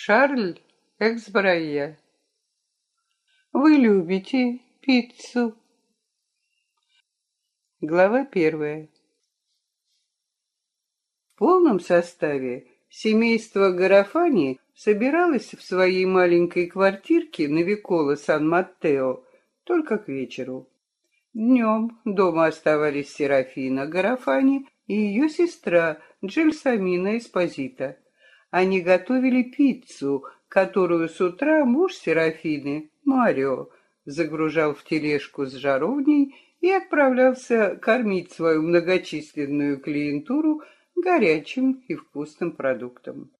Шарль Эксбрайя. Вы любите пиццу? Глава первая. В полном составе семейство Гарафани собиралось в своей маленькой квартирке на Викола Сан-Маттео только к вечеру. Днем дома оставались Серафина Гарафани и ее сестра Джельсамина Эспозита. Они готовили пиццу, которую с утра муж Серафины, Марио, загружал в тележку с жаровней и отправлялся кормить свою многочисленную клиентуру горячим и вкусным продуктом.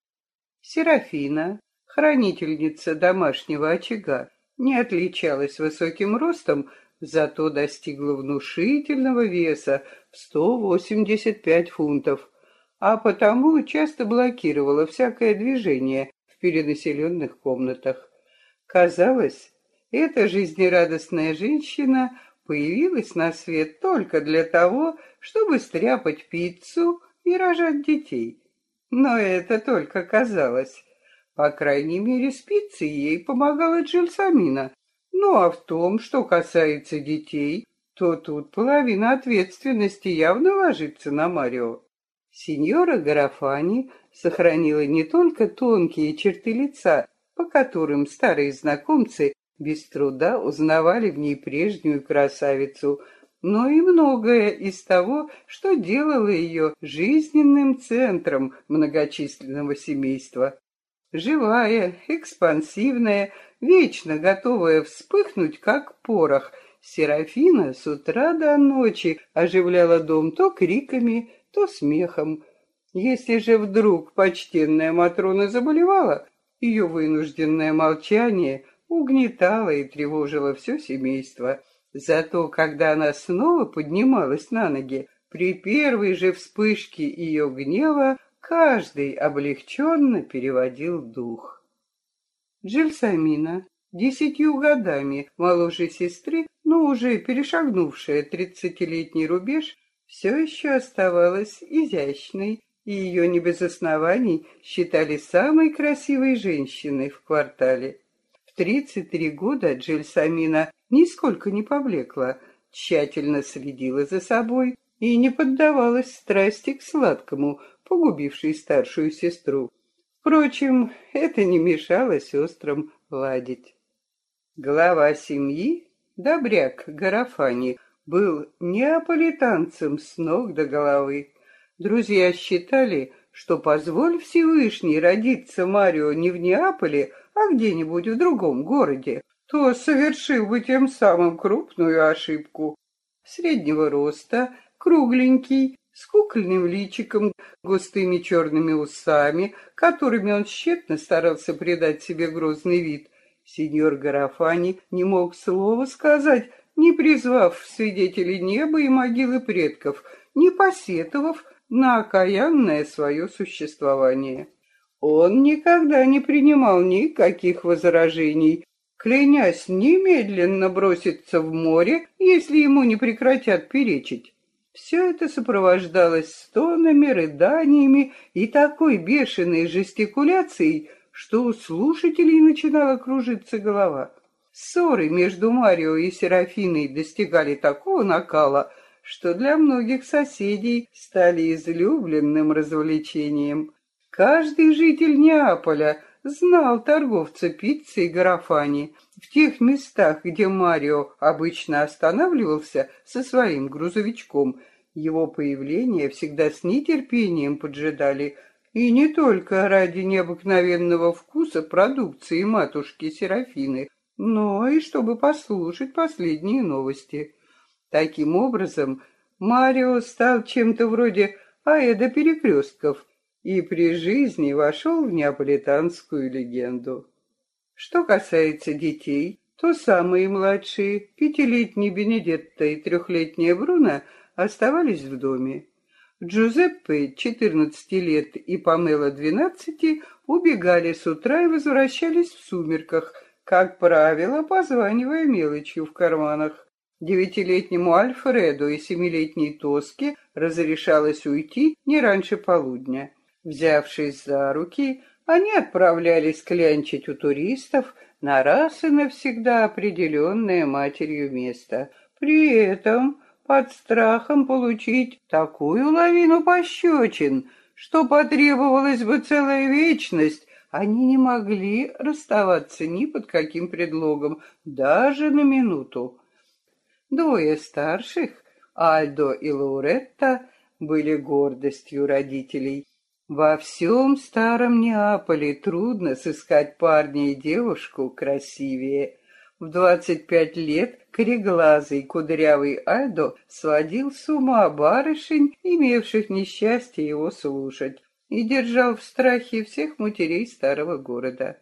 Серафина, хранительница домашнего очага, не отличалась высоким ростом, зато достигла внушительного веса в 185 фунтов, а потому часто блокировала всякое движение в перенаселенных комнатах. Казалось, эта жизнерадостная женщина появилась на свет только для того, чтобы стряпать пиццу и рожать детей. Но это только казалось. По крайней мере, с пиццей ей помогала Джельсамина. Ну а в том, что касается детей, то тут половина ответственности явно ложится на Марио. Сеньора Гарафани сохранила не только тонкие черты лица, по которым старые знакомцы без труда узнавали в ней прежнюю красавицу, но и многое из того, что делало ее жизненным центром многочисленного семейства. Живая, экспансивная, вечно готовая вспыхнуть, как порох, Серафина с утра до ночи оживляла дом то криками, то смехом. Если же вдруг почтенная Матрона заболевала, ее вынужденное молчание угнетало и тревожило все семейство. Зато когда она снова поднималась на ноги, при первой же вспышке ее гнева каждый облегченно переводил дух. Джельсамина, десятью годами моложе сестры, но уже перешагнувшая тридцатилетний рубеж, все еще оставалась изящной, и ее не без оснований считали самой красивой женщиной в квартале. В 33 года Джельсамина нисколько не поблекла, тщательно следила за собой и не поддавалась страсти к сладкому, погубившей старшую сестру. Впрочем, это не мешало сестрам ладить. Глава семьи, добряк Гарафани, был неаполитанцем с ног до головы. Друзья считали, что позволь Всевышний родиться Марио не в Неаполе, а где-нибудь в другом городе, то совершил бы тем самым крупную ошибку. Среднего роста, кругленький, с кукольным личиком, густыми черными усами, которыми он тщетно старался придать себе грозный вид. Сеньор Гарафани не мог слова сказать не призвав свидетелей неба и могилы предков, не посетовав на окаянное свое существование. Он никогда не принимал никаких возражений, клянясь немедленно броситься в море, если ему не прекратят перечить. Все это сопровождалось стонами, рыданиями и такой бешеной жестикуляцией, что у слушателей начинала кружиться голова. Ссоры между Марио и Серафиной достигали такого накала, что для многих соседей стали излюбленным развлечением. Каждый житель Неаполя знал торговца пиццей Гарафани. В тех местах, где Марио обычно останавливался со своим грузовичком, его появление всегда с нетерпением поджидали, и не только ради необыкновенного вкуса продукции матушки Серафины, но и чтобы послушать последние новости. Таким образом, Марио стал чем-то вроде Аэда Перекрестков и при жизни вошел в неаполитанскую легенду. Что касается детей, то самые младшие, пятилетний Бенедетта и трехлетняя Бруно, оставались в доме. Джузеппе, 14 лет, и Памела, 12, убегали с утра и возвращались в сумерках – как правило, позванивая мелочью в карманах. Девятилетнему Альфреду и семилетней Тоске разрешалось уйти не раньше полудня. Взявшись за руки, Они отправлялись клянчить у туристов на раз и навсегда определенное матерью место. При этом под страхом получить такую лавину пощечин, что потребовалась бы целая вечность, они не могли расставаться ни под каким предлогом, даже на минуту. Двое старших, Альдо и Лауретта, были гордостью родителей. Во всем старом Неаполе трудно сыскать парня и девушку красивее. В двадцать пять лет кореглазый кудрявый Альдо сводил с ума барышень, имевших несчастье его слушать, и держал в страхе всех матерей старого города.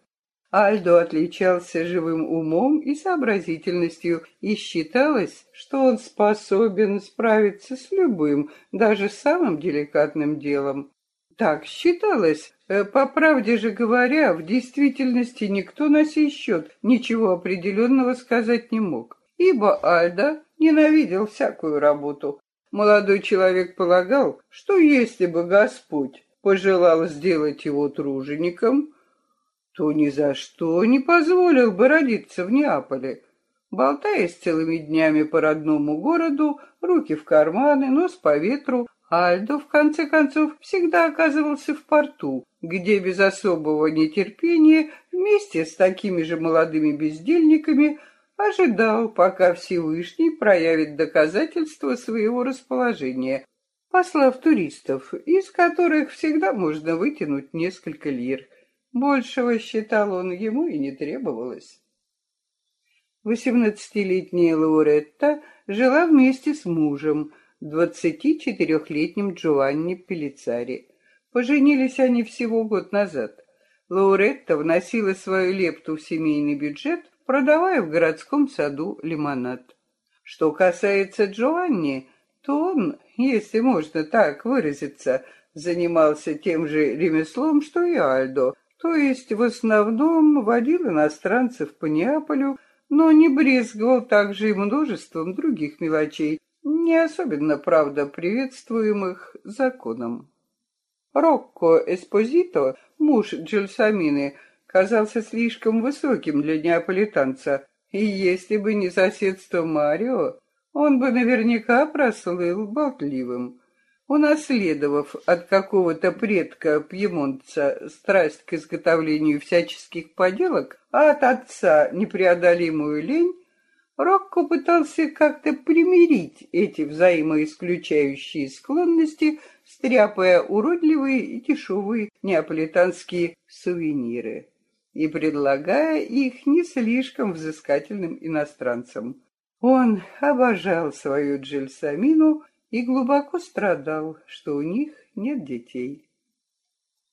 Альдо отличался живым умом и сообразительностью, и считалось, что он способен справиться с любым, даже самым деликатным делом. Так считалось, Э, по правде же говоря, в действительности никто на сей счет ничего определенного сказать не мог, ибо Альда ненавидел всякую работу. Молодой человек полагал, что если бы Господь пожелал сделать его тружеником, то ни за что не позволил бы родиться в Неаполе. Болтаясь целыми днями по родному городу, руки в карманы, нос по ветру, Альдо, в конце концов, всегда оказывался в порту, где без особого нетерпения вместе с такими же молодыми бездельниками ожидал, пока Всевышний проявит доказательства своего расположения, послав туристов, из которых всегда можно вытянуть несколько лир. Большего, считал он, ему и не требовалось. Восемнадцатилетняя Лауретта жила вместе с мужем – 24-летним Джованни Пелицари. Поженились они всего год назад. Лауретта вносила свою лепту в семейный бюджет, продавая в городском саду лимонад. Что касается Джованни, то он, если можно так выразиться, занимался тем же ремеслом, что и Альдо, то есть в основном водил иностранцев по Неаполю, но не брезговал также и множеством других мелочей, не особенно, правда, приветствуемых законом. Рокко Эспозито, муж Джельсамины, казался слишком высоким для неаполитанца, и если бы не соседство Марио, он бы наверняка прослыл болтливым. Унаследовав от какого-то предка пьемонтца страсть к изготовлению всяческих поделок, а от отца непреодолимую лень, Рокко пытался как-то примирить эти взаимоисключающие склонности, стряпая уродливые и дешевые неаполитанские сувениры и предлагая их не слишком взыскательным иностранцам. Он обожал свою Джельсамину и глубоко страдал, что у них нет детей.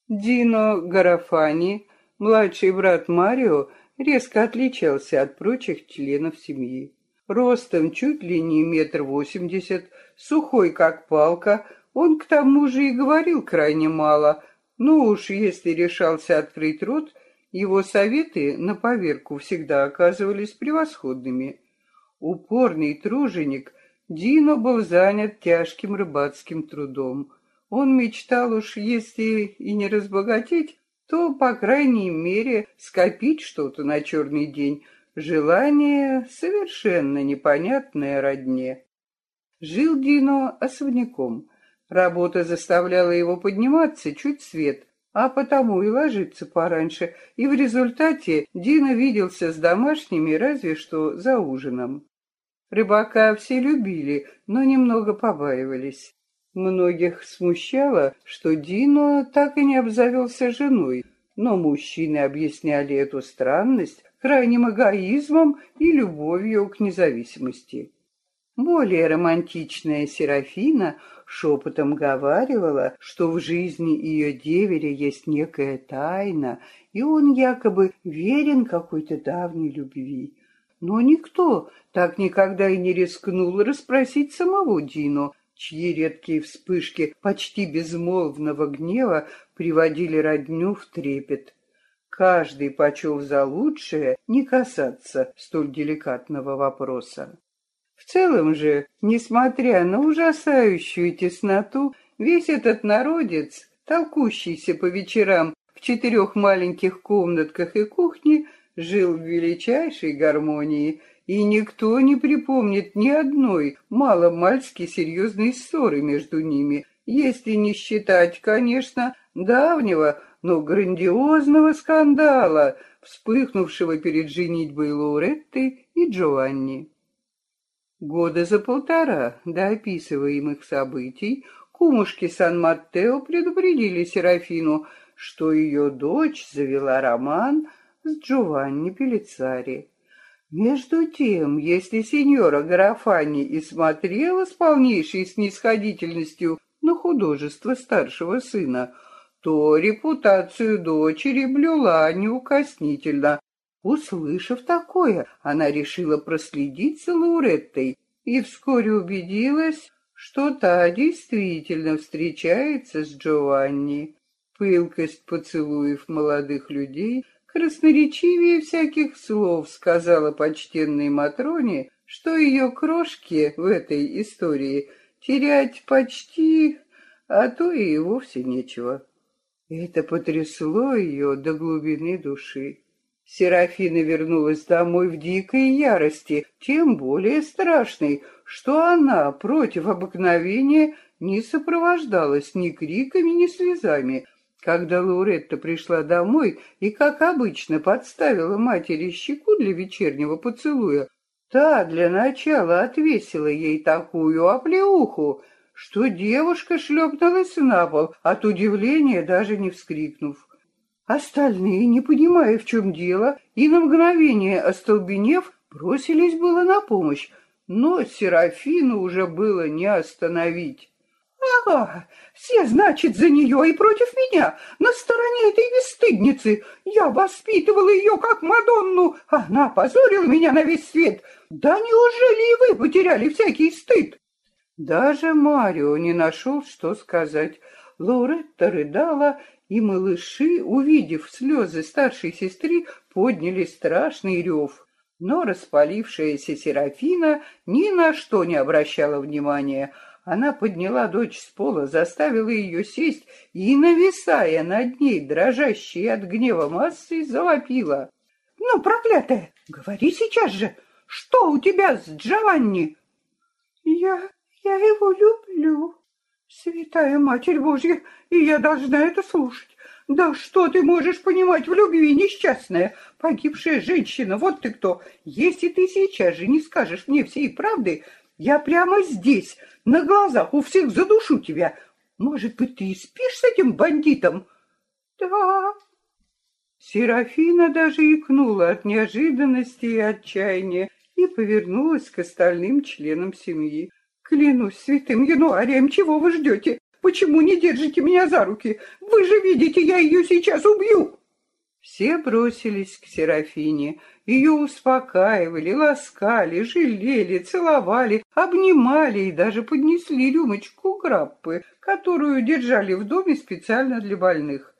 Дино Гарафани, младший брат Марио, резко отличался от прочих членов семьи. Ростом чуть ли не метр восемьдесят, сухой как палка, он к тому же и говорил крайне мало, но уж если решался открыть рот, его советы на поверку всегда оказывались превосходными. Упорный труженик, Дино был занят тяжким рыбацким трудом. Он мечтал уж, если и не разбогатеть, то, по крайней мере, скопить что-то на черный день — желание совершенно непонятное родне. Жил Дино особняком. Работа заставляла его подниматься чуть свет, а потому и ложиться пораньше, и в результате Дина виделся с домашними разве что за ужином. Рыбака все любили, но немного побаивались. Многих смущало, что Дино так и не обзавелся женой, но мужчины объясняли эту странность крайним эгоизмом и любовью к независимости. Более романтичная Серафина шепотом говаривала, что в жизни ее деверя есть некая тайна, и он якобы верен какой-то давней любви. Но никто так никогда и не рискнул расспросить самого Дино, чьи редкие вспышки почти безмолвного гнева приводили родню в трепет. Каждый почел за лучшее не касаться столь деликатного вопроса. В целом же, несмотря на ужасающую тесноту, весь этот народец, толкущийся по вечерам в четырех маленьких комнатках и кухне жил в величайшей гармонии, и никто не припомнит ни одной маломальски серьезной ссоры между ними, если не считать, конечно, давнего, но грандиозного скандала, вспыхнувшего перед женитьбой Лауретты и Джованни. Года за полтора до описываемых событий кумушки Сан-Маттео предупредили Серафину, что ее дочь завела роман с Джованни Пелицари. Между тем, если сеньора Гарафани и смотрела с полнейшей снисходительностью на художество старшего сына, то репутацию дочери блюла неукоснительно. Услышав такое, она решила проследить за Лауреттой и вскоре убедилась, что та действительно встречается с Джованни. Пылкость поцелуев молодых людей красноречивее всяких слов сказала почтенной Матроне, что ее крошки в этой истории терять почти, а то и вовсе нечего. Это потрясло ее до глубины души. Серафина вернулась домой в дикой ярости, тем более страшной, что она против обыкновения не сопровождалась ни криками, ни слезами. Когда Лауретта пришла домой и, как обычно, подставила матери щеку для вечернего поцелуя, та для начала отвесила ей такую оплеуху, что девушка шлепнулась на пол, от удивления даже не вскрикнув. Остальные, не понимая, в чем дело, и на мгновение остолбенев, бросились было на помощь, но Серафину уже было не остановить. «Ага, все, значит, за нее и против меня, на стороне этой бесстыдницы. Я воспитывала ее как Мадонну, она позорила меня на весь свет. Да неужели и вы потеряли всякий стыд?» Даже Марио не нашел, что сказать. Лауретта рыдала, и малыши, увидев слезы старшей сестры, подняли страшный рев. Но распалившаяся Серафина ни на что не обращала внимания. Она подняла дочь с пола, заставила ее сесть и, нависая над ней, дрожащей от гнева массой, завопила. «Ну, проклятая, говори сейчас же, что у тебя с Джованни?» «Я я его люблю, святая Матерь Божья, и я должна это слушать. Да что ты можешь понимать в любви, несчастная, погибшая женщина, вот ты кто. Если ты сейчас же не скажешь мне всей правды, я прямо здесь, на глазах у всех задушу тебя. Может быть, ты и спишь с этим бандитом? Да. Серафина даже икнула от неожиданности и отчаяния и повернулась к остальным членам семьи. Клянусь святым Януарием, чего вы ждете? Почему не держите меня за руки? Вы же видите, я ее сейчас убью!» Все бросились к Серафине. Ее успокаивали, ласкали, жалели, целовали, обнимали и даже поднесли рюмочку граппы, которую держали в доме специально для больных.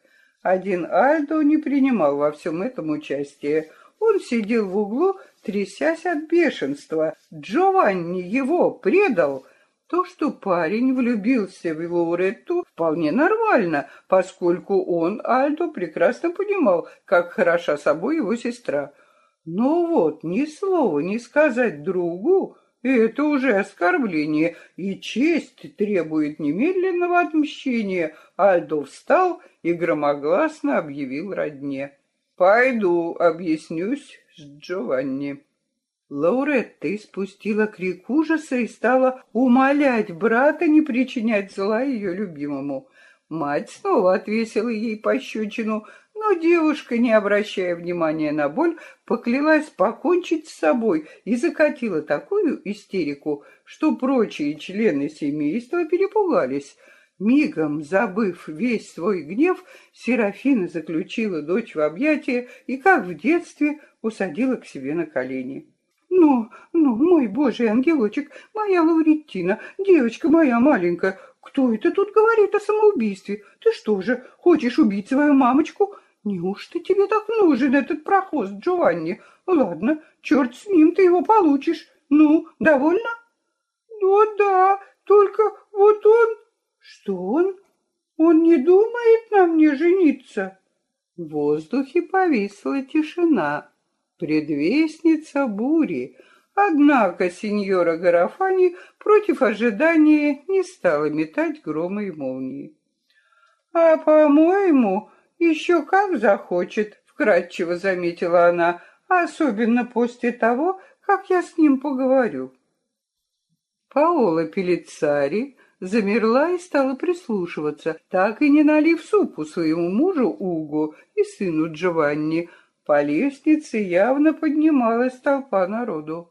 Один Альдо не принимал во всем этом участие. Он сидел в углу трясясь от бешенства. Джованни его предал. То, что парень влюбился в Лауретту, вполне нормально, поскольку он, Альдо, прекрасно понимал, как хороша собой его сестра. Но вот ни слова не сказать другу, это уже оскорбление, и честь требует немедленного отмщения. Альдо встал и громогласно объявил родне. «Пойду объяснюсь с Джованни. Лауретта испустила крик ужаса и стала умолять брата не причинять зла ее любимому. Мать снова отвесила ей пощечину, но девушка, не обращая внимания на боль, поклялась покончить с собой и закатила такую истерику, что прочие члены семейства перепугались. Мигом, забыв весь свой гнев, Серафина заключила дочь в объятия и, как в детстве, усадила к себе на колени. «Ну, ну, мой божий ангелочек, моя Лаурентина, девочка моя маленькая, кто это тут говорит о самоубийстве? Ты что же, хочешь убить свою мамочку? Неужто тебе так нужен этот прохоз, Джованни? Ладно, черт с ним, ты его получишь. Ну, довольно?» «Ну да, только вот он...» «Что он? Он не думает на мне жениться?» В воздухе повисла тишина, предвестница бури, однако сеньора Гарафани против ожидания не стала метать громы и молнии. «А, по-моему, еще как захочет», — вкратчиво заметила она, «особенно после того, как я с ним поговорю». Паола Пелицари замерла и стала прислушиваться, так и не налив супу своему мужу Угу и сыну Джованни. По лестнице явно поднималась толпа народу.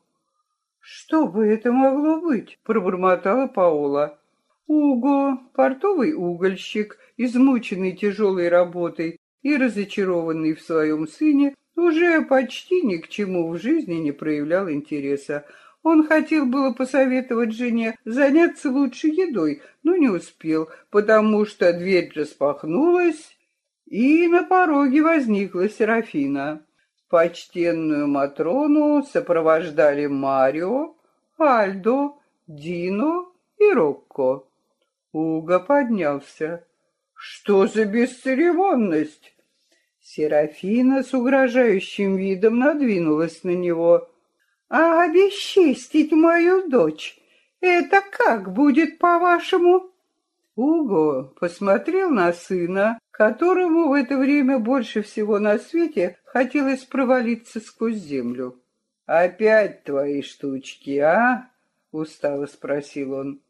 «Что бы это могло быть?» — пробормотала Паола. Уго, портовый угольщик, измученный тяжелой работой и разочарованный в своем сыне, уже почти ни к чему в жизни не проявлял интереса. Он хотел было посоветовать жене заняться лучше едой, но не успел, потому что дверь распахнулась, и на пороге возникла Серафина. Почтенную Матрону сопровождали Марио, Альдо, Дино и Рокко. Уго поднялся. «Что за бесцеремонность?» Серафина с угрожающим видом надвинулась на него. «А обесчестить мою дочь, это как будет, по-вашему?» Уго посмотрел на сына, которому в это время больше всего на свете хотелось провалиться сквозь землю. «Опять твои штучки, а?» — устало спросил он.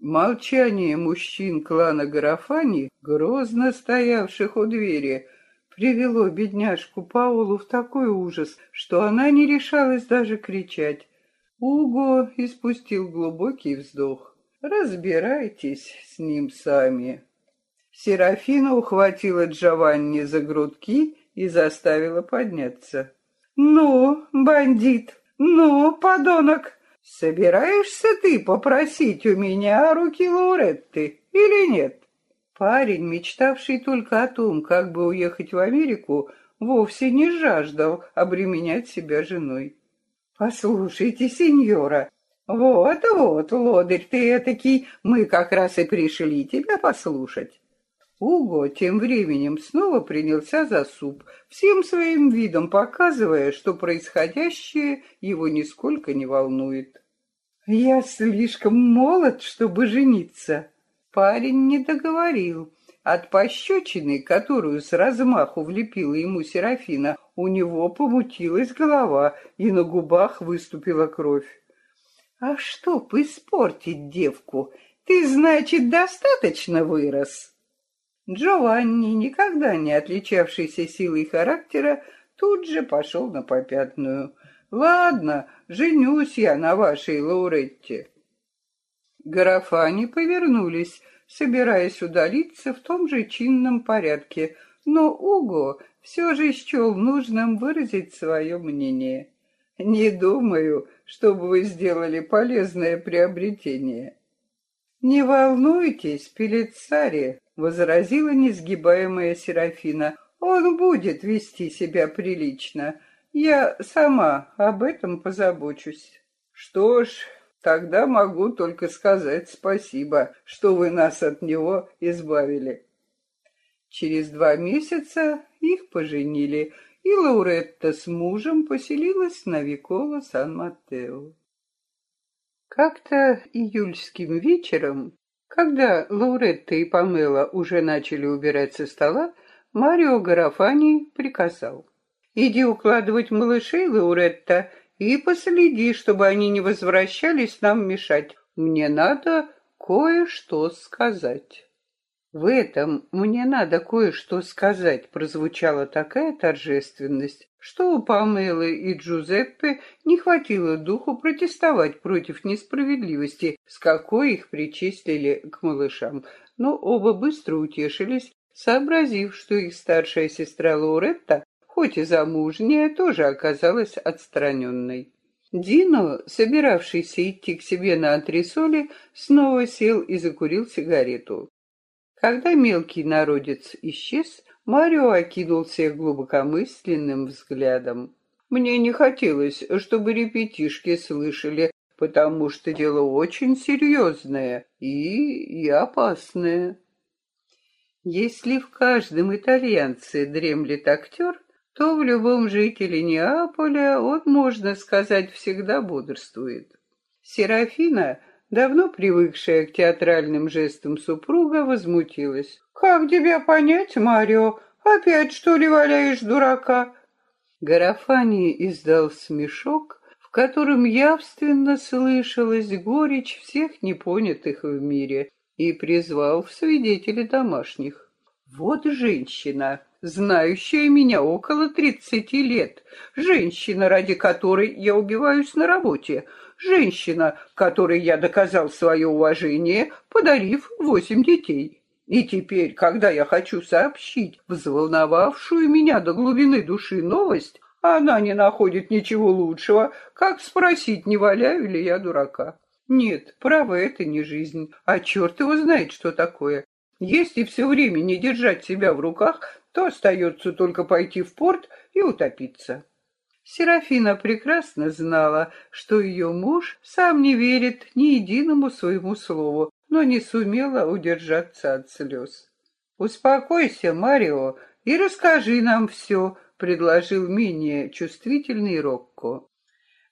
Молчание мужчин клана Гарафани, грозно стоявших у двери, привело бедняжку Паулу в такой ужас, что она не решалась даже кричать. Уго испустил глубокий вздох. «Разбирайтесь с ним сами». Серафина ухватила Джованни за грудки и заставила подняться. «Ну, бандит, ну, подонок, собираешься ты попросить у меня руки Лауретты или нет?» Парень, мечтавший только о том, как бы уехать в Америку, вовсе не жаждал обременять себя женой. «Послушайте, сеньора, вот-вот, лодырь ты этакий, мы как раз и пришли тебя послушать». Уго тем временем снова принялся за суп, всем своим видом показывая, что происходящее его нисколько не волнует. «Я слишком молод, чтобы жениться», Парень не договорил. От пощечины, которую с размаху влепила ему Серафина, у него помутилась голова, и на губах выступила кровь. «А чтоб испортить девку, ты, значит, достаточно вырос?» Джованни, никогда не отличавшийся силой характера, тут же пошел на попятную. «Ладно, женюсь я на вашей Лауретте». Гарафани повернулись, собираясь удалиться в том же чинном порядке, но Уго все же счел нужным выразить свое мнение. «Не думаю, чтобы вы сделали полезное приобретение». «Не волнуйтесь, Пелицари», — возразила несгибаемая Серафина. «Он будет вести себя прилично. Я сама об этом позабочусь». «Что ж, Тогда могу только сказать спасибо, что вы нас от него избавили. Через два месяца их поженили, и Лауретта с мужем поселилась на Викола Сан-Матео. Как-то июльским вечером, когда Лауретта и Памела уже начали убирать со стола, Марио Гарафани приказал. «Иди укладывать малышей, Лауретта, и последи, чтобы они не возвращались нам мешать. Мне надо кое-что сказать». В этом «мне надо кое-что сказать» прозвучала такая торжественность, что у Памелы и Джузеппе не хватило духу протестовать против несправедливости, с какой их причислили к малышам, но оба быстро утешились, сообразив, что их старшая сестра Лауретта хоть и замужняя, тоже оказалась отстраненной. Дино, собиравшийся идти к себе на антресоли, снова сел и закурил сигарету. Когда мелкий народец исчез, Марио окинул всех глубокомысленным взглядом. Мне не хотелось, чтобы репетишки слышали, потому что дело очень серьезное и, и опасное. Если в каждом итальянце дремлет актер, то в любом жителе Неаполя он, можно сказать, всегда бодрствует. Серафина, давно привыкшая к театральным жестам супруга, возмутилась. «Как тебя понять, Марио? Опять, что ли, валяешь дурака?» Гарафани издал смешок, в котором явственно слышалась горечь всех непонятых в мире, и призвал в свидетели домашних. «Вот женщина, знающая меня около тридцати лет, женщина, ради которой я убиваюсь на работе, женщина, которой я доказал свое уважение, подарив восемь детей». И теперь, когда я хочу сообщить взволновавшую меня до глубины души новость, она не находит ничего лучшего, как спросить, не валяю ли я дурака. Нет, право, это не жизнь, а черт его знает, что такое. Если все время не держать себя в руках, то остается только пойти в порт и утопиться. Серафина прекрасно знала, что ее муж сам не верит ни единому своему слову, но не сумела удержаться от слез. «Успокойся, Марио, и расскажи нам все», — предложил менее чувствительный Рокко.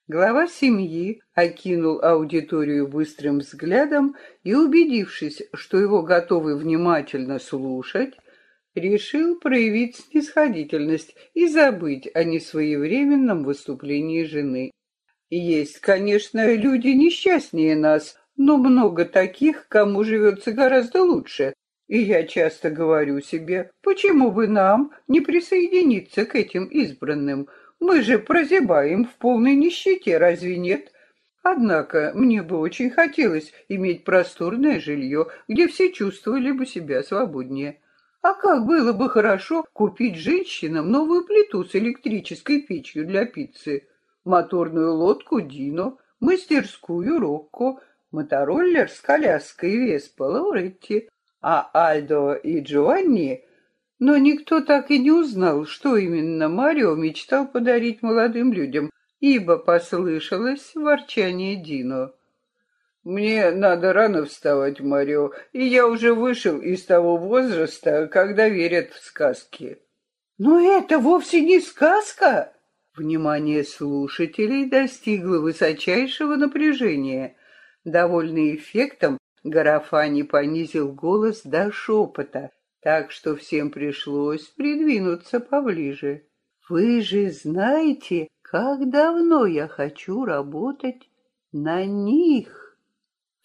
Глава семьи окинул аудиторию быстрым взглядом и, убедившись, что его готовы внимательно слушать, решил проявить снисходительность и забыть о несвоевременном выступлении жены. Есть, конечно, люди несчастнее нас, но много таких, кому живется гораздо лучше. И я часто говорю себе, почему бы нам не присоединиться к этим избранным – мы же прозябаем в полной нищете, разве нет? Однако мне бы очень хотелось иметь просторное жилье, где все чувствовали бы себя свободнее. А как было бы хорошо купить женщинам новую плиту с электрической печью для пиццы, моторную лодку Дино, мастерскую Рокко, мотороллер с коляской Веспа Лауретти, а Альдо и Джованни но никто так и не узнал, что именно Марио мечтал подарить молодым людям, ибо послышалось ворчание Дино. «Мне надо рано вставать, Марио, и я уже вышел из того возраста, когда верят в сказки». «Но это вовсе не сказка!» Внимание слушателей достигло высочайшего напряжения. Довольный эффектом, Гарафани понизил голос до шепота, так что всем пришлось придвинуться поближе. Вы же знаете, как давно я хочу работать на них.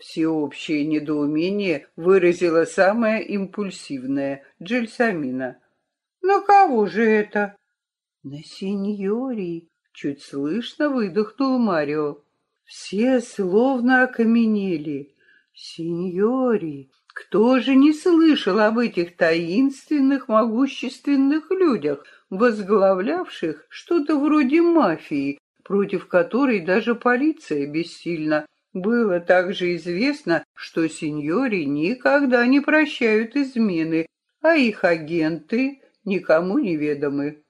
Всеобщее недоумение выразила самая импульсивная Джельсамина. «На кого же это?» «На сеньори», — чуть слышно выдохнул Марио. Все словно окаменели. «Сеньори, кто же не слышал об этих таинственных, могущественных людях, возглавлявших что-то вроде мафии, против которой даже полиция бессильна? Было также известно, что сеньори никогда не прощают измены, а их агенты никому не ведомы.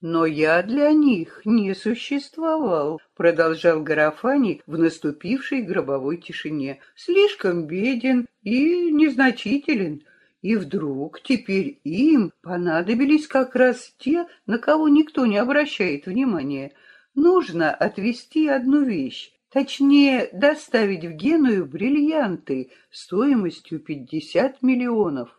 Но я для них не существовал, продолжал Гарафани в наступившей гробовой тишине. Слишком беден и незначителен. И вдруг теперь им понадобились как раз те, на кого никто не обращает внимания. Нужно отвести одну вещь, точнее, доставить в Геную бриллианты стоимостью пятьдесят миллионов.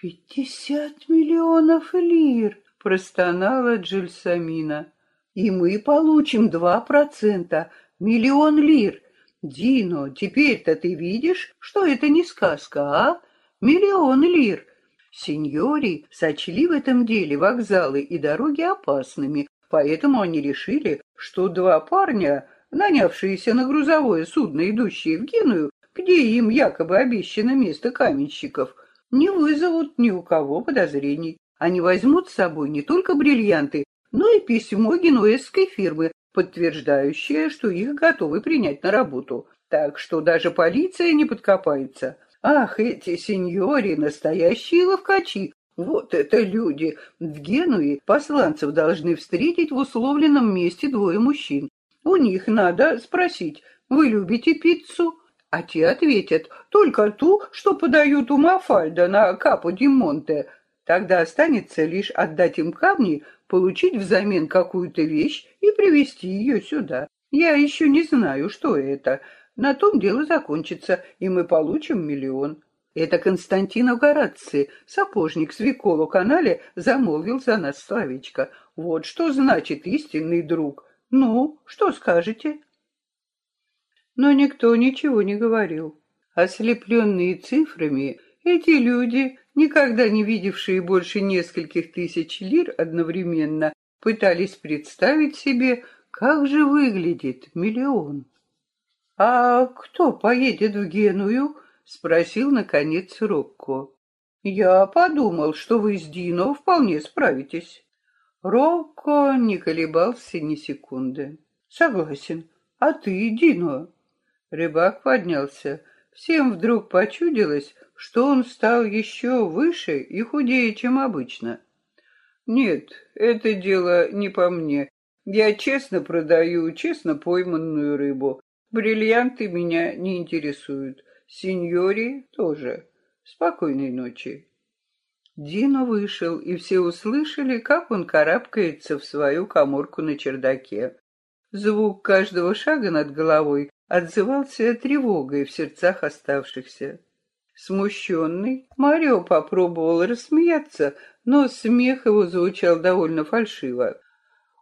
Пятьдесят миллионов лир! простонала Джельсамина. И мы получим два процента, миллион лир. Дино, теперь-то ты видишь, что это не сказка, а? Миллион лир. Сеньори сочли в этом деле вокзалы и дороги опасными, поэтому они решили, что два парня, нанявшиеся на грузовое судно, идущие в Геную, где им якобы обещано место каменщиков, не вызовут ни у кого подозрений. Они возьмут с собой не только бриллианты, но и письмо генуэзской фирмы, подтверждающее, что их готовы принять на работу. Так что даже полиция не подкопается. Ах, эти сеньори, настоящие ловкачи! Вот это люди! В Генуе посланцев должны встретить в условленном месте двое мужчин. У них надо спросить, вы любите пиццу? а те ответят только ту, что подают у Мафальда на Капо-Ди-Монте. Тогда останется лишь отдать им камни, получить взамен какую-то вещь и привезти ее сюда. Я еще не знаю, что это. На том дело закончится, и мы получим миллион. Это Константино Гораци, сапожник с Виколо-канале, замолвил за нас словечко. Вот что значит истинный друг. Ну, что скажете? Но никто ничего не говорил. Ослепленные цифрами, эти люди, никогда не видевшие больше нескольких тысяч лир одновременно, пытались представить себе, как же выглядит миллион. «А кто поедет в Геную?» — спросил, наконец, Рокко. «Я подумал, что вы с Дино вполне справитесь». Рокко не колебался ни секунды. «Согласен. А ты, Дино?» Рыбак поднялся. Всем вдруг почудилось, что он стал еще выше и худее, чем обычно. «Нет, это дело не по мне. Я честно продаю честно пойманную рыбу. Бриллианты меня не интересуют. Сеньори тоже. Спокойной ночи». Дино вышел, и все услышали, как он карабкается в свою коморку на чердаке. Звук каждого шага над головой отзывался тревогой в сердцах оставшихся. Смущенный, Марио попробовал рассмеяться, но смех его звучал довольно фальшиво.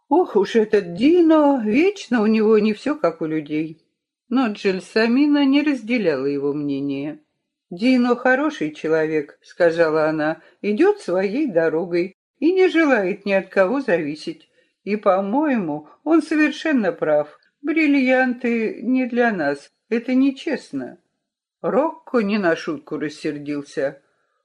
Ох уж этот Дино, вечно у него не все как у людей. Но Джельсамина не разделяла его мнение. «Дино хороший человек», — сказала она, — «идет своей дорогой и не желает ни от кого зависеть. И, по-моему, он совершенно прав. Бриллианты не для нас, это нечестно. Рокко не на шутку рассердился.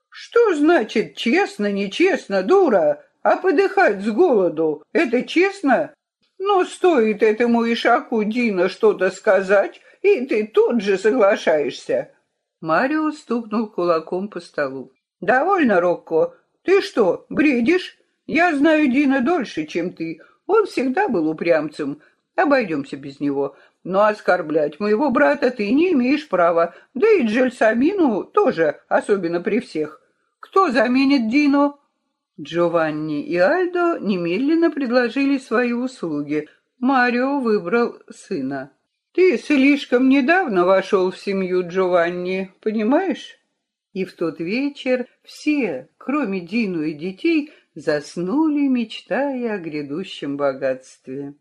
Что значит честно, нечестно, дура? А подыхать с голоду — это честно? Но стоит этому ишаку Дина что-то сказать, и ты тут же соглашаешься. Марио стукнул кулаком по столу. «Довольно, Рокко. Ты что, бредишь? Я знаю Дина дольше, чем ты. Он всегда был упрямцем, Обойдемся без него. Но оскорблять моего брата ты не имеешь права. Да и Джельсамину тоже, особенно при всех. Кто заменит Дино?» Джованни и Альдо немедленно предложили свои услуги. Марио выбрал сына. «Ты слишком недавно вошел в семью Джованни, понимаешь?» И в тот вечер все, кроме Дину и детей, заснули, мечтая о грядущем богатстве.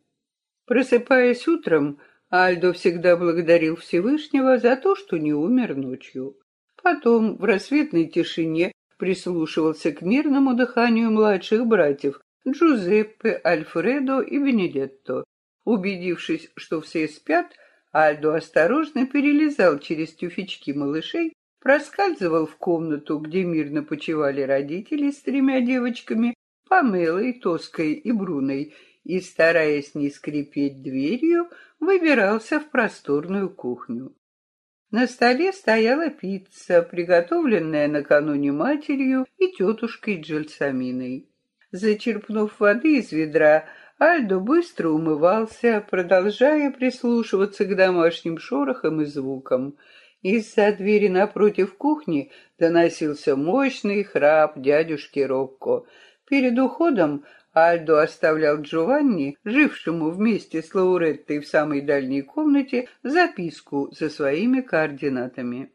Просыпаясь утром, Альдо всегда благодарил Всевышнего за то, что не умер ночью. Потом в рассветной тишине прислушивался к мирному дыханию младших братьев Джузеппе, Альфредо и Бенедетто. Убедившись, что все спят, Альдо осторожно перелезал через тюфячки малышей, проскальзывал в комнату, где мирно почивали родители с тремя девочками, Памелой, Тоской и Бруной, и, стараясь не скрипеть дверью, выбирался в просторную кухню. На столе стояла пицца, приготовленная накануне матерью и тетушкой Джельсаминой. Зачерпнув воды из ведра, Альдо быстро умывался, продолжая прислушиваться к домашним шорохам и звукам. Из-за двери напротив кухни доносился мощный храп дядюшки Рокко. Перед уходом Альдо оставлял Джованни, жившему вместе с Лауреттой в самой дальней комнате, записку со своими координатами.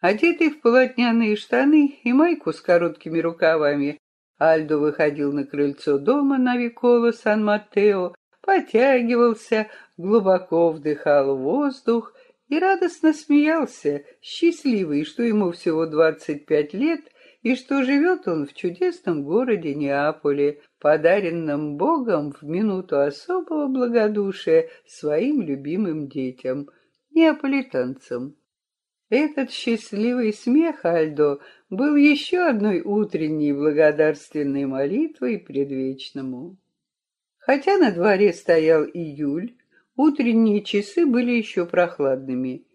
Одетый в полотняные штаны и майку с короткими рукавами, Альдо выходил на крыльцо дома на Виколо Сан-Матео, потягивался, глубоко вдыхал воздух и радостно смеялся, счастливый, что ему всего двадцать пять лет и что живет он в чудесном городе Неаполе, подаренном Богом в минуту особого благодушия своим любимым детям, неаполитанцам. Этот счастливый смех Альдо был еще одной утренней благодарственной молитвой предвечному. Хотя на дворе стоял июль, утренние часы были еще прохладными.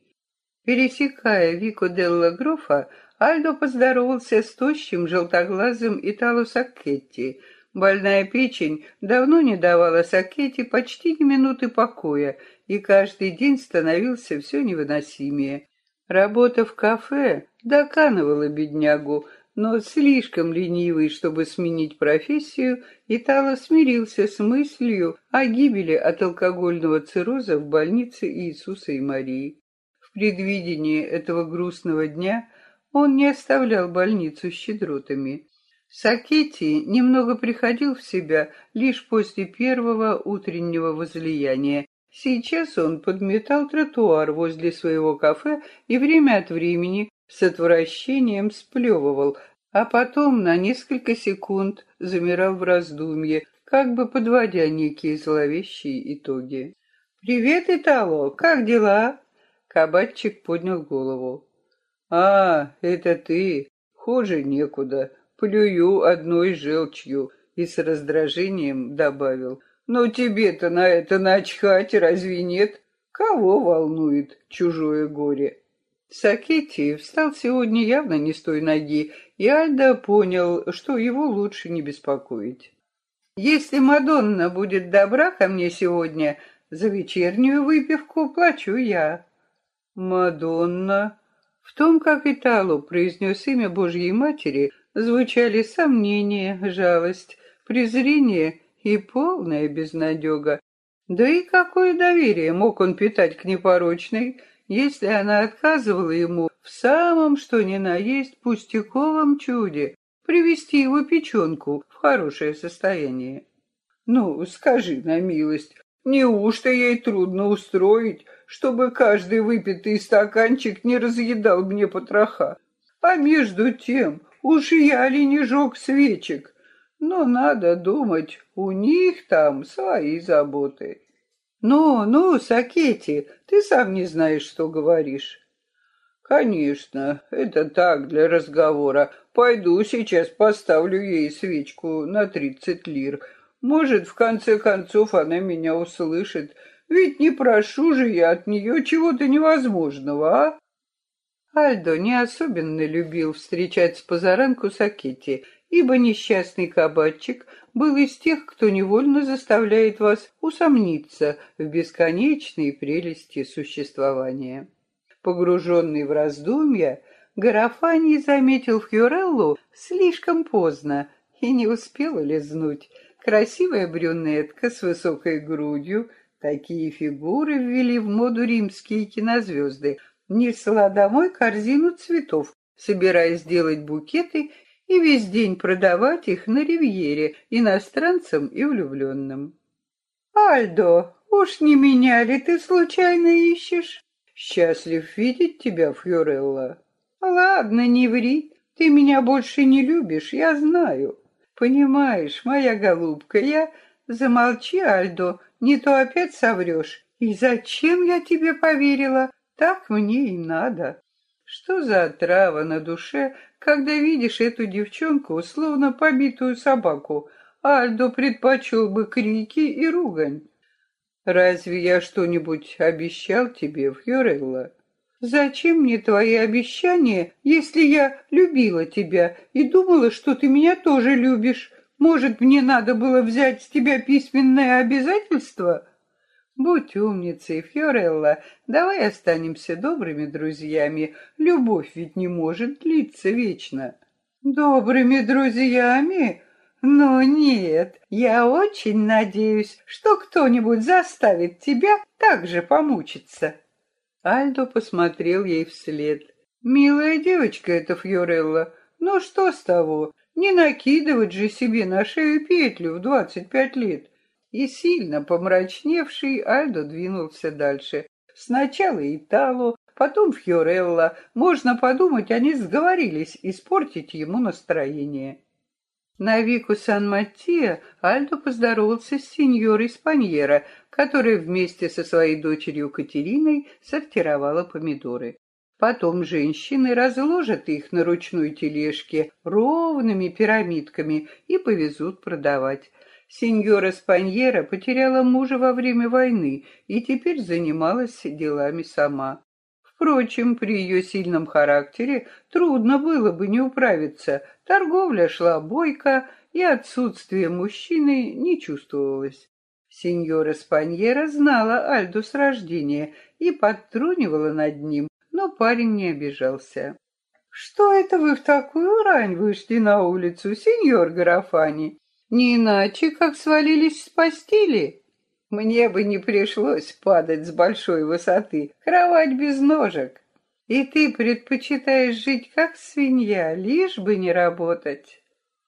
Пересекая Вико Делла Грофа, Альдо поздоровался с тощим желтоглазым Итало Саккетти. Больная печень давно не давала Саккетти почти ни минуты покоя, и каждый день становился все невыносимее. Работа в кафе доканывала беднягу, но слишком ленивый, чтобы сменить профессию, Итало смирился с мыслью о гибели от алкогольного цирроза в больнице Иисуса и Марии. В предвидении этого грустного дня он не оставлял больницу щедротами. Сакетти немного приходил в себя лишь после первого утреннего возлияния. Сейчас он подметал тротуар возле своего кафе и время от времени с отвращением сплевывал, а потом на несколько секунд замирал в раздумье, как бы подводя некие зловещие итоги. «Привет, Итало, как дела?» Кабатчик поднял голову. «А, это ты? Хуже некуда. Плюю одной желчью». И с раздражением добавил. «Но тебе-то на это начхать, разве нет? Кого волнует чужое горе?» Сакетти встал сегодня явно не с той ноги, и Альда понял, что его лучше не беспокоить. «Если Мадонна будет добра ко мне сегодня, за вечернюю выпивку плачу я». «Мадонна?» В том, как Италу произнес имя Божьей Матери, звучали сомнения, жалость, презрение и полная безнадега. Да и какое доверие мог он питать к непорочной, если она отказывала ему в самом что ни на есть пустяковом чуде привести его печенку в хорошее состояние. Ну, скажи на милость, неужто ей трудно устроить, чтобы каждый выпитый стаканчик не разъедал мне потроха? А между тем, уж я ли не жег свечек? Но надо думать, у них там свои заботы. «Ну, ну, Сакети, ты сам не знаешь, что говоришь». «Конечно, это так, для разговора. Пойду сейчас поставлю ей свечку на тридцать лир. Может, в конце концов она меня услышит. Ведь не прошу же я от нее чего-то невозможного, а?» Альдо не особенно любил встречать с позаранку Сакетти, ибо несчастный кабачик был из тех, кто невольно заставляет вас усомниться в бесконечной прелести существования. Погруженный в раздумья, Гарафаний заметил Фьореллу слишком поздно и не успел лизнуть. Красивая брюнетка с высокой грудью, такие фигуры ввели в моду римские кинозвезды, несла домой корзину цветов, собираясь сделать букеты и весь день продавать их на ривьере иностранцам и влюбленным. «Альдо, уж не меня ли ты случайно ищешь?» «Счастлив видеть тебя, Фьорелла». «Ладно, не ври, ты меня больше не любишь, я знаю. Понимаешь, моя голубка, я...» «Замолчи, Альдо, не то опять соврешь. И зачем я тебе поверила? Так мне и надо». Что за отрава на душе, когда видишь эту девчонку, условно побитую собаку, Альдо предпочел бы крики и ругань. Разве я что-нибудь обещал тебе, Фьорелла? Зачем мне твои обещания, если я любила тебя и думала, что ты меня тоже любишь? Может, мне надо было взять с тебя письменное обязательство? Будь умницей, Фьорелла, давай останемся добрыми друзьями. Любовь ведь не может длиться вечно. Добрыми друзьями? Но нет, я очень надеюсь, что кто-нибудь заставит тебя так же помучиться. Альдо посмотрел ей вслед. Милая девочка эта Фьорелла, но что с того? Не накидывать же себе на шею петлю в двадцать пять лет. И сильно помрачневший Альдо двинулся дальше. Сначала Итало, потом Фьорелла. Можно подумать, они сговорились испортить ему настроение. На Вику Сан-Маттио Альдо поздоровался с сеньорой Спаньера, которая вместе со своей дочерью Катериной сортировала помидоры. Потом женщины разложат их на ручной тележке ровными пирамидками и повезут продавать. Сеньора Спаньера потеряла мужа во время войны и теперь занималась делами сама. Впрочем, при ее сильном характере трудно было бы не управиться. Торговля шла бойко, и отсутствие мужчины не чувствовалось. Сеньора Спаньера знала Альду с рождения и подтрунивала над ним, но парень не обижался. «Что это вы в такую рань вышли на улицу, сеньор Гарафани? Не иначе, как свалились с постели?» «Мне бы не пришлось падать с большой высоты, кровать без ножек. И ты предпочитаешь жить как свинья, лишь бы не работать».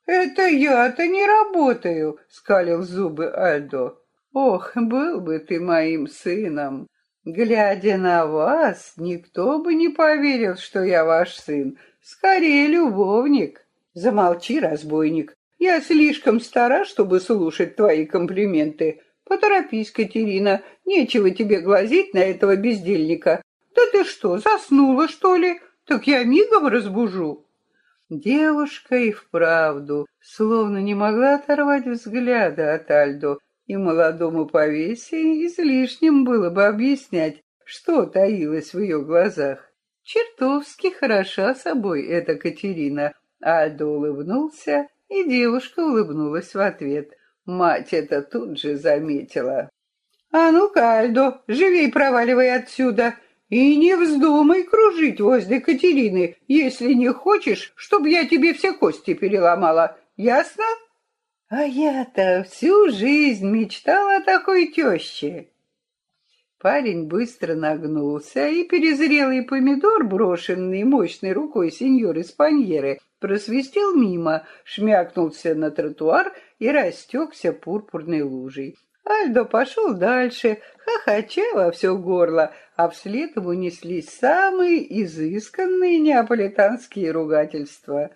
«Это я-то не работаю», — скалил зубы Альдо. «Ох, был бы ты моим сыном!» Глядя на вас, никто бы не поверил, что я ваш сын. Скорее, любовник. Замолчи, разбойник. Я слишком стара, чтобы слушать твои комплименты. Поторопись, Катерина, нечего тебе глазеть на этого бездельника. Да ты что, заснула, что ли? Так я мигом разбужу. Девушка и вправду словно не могла оторвать взгляда от Альдо, и молодому повесе излишним было бы объяснять, что таилось в ее глазах. Чертовски хороша собой эта Катерина. Альдо улыбнулся, и девушка улыбнулась в ответ. Мать это тут же заметила. «А ну-ка, Альдо, живей проваливай отсюда!» И не вздумай кружить возле Катерины, если не хочешь, чтобы я тебе все кости переломала. Ясно? А я-то всю жизнь мечтала о такой теще. Парень быстро нагнулся, и перезрелый помидор, брошенный мощной рукой сеньоры Спаньеры, просвистел мимо, шмякнулся на тротуар и растекся пурпурной лужей. Альдо пошел дальше, хохоча во все горло, а вслед ему неслись самые изысканные неаполитанские ругательства.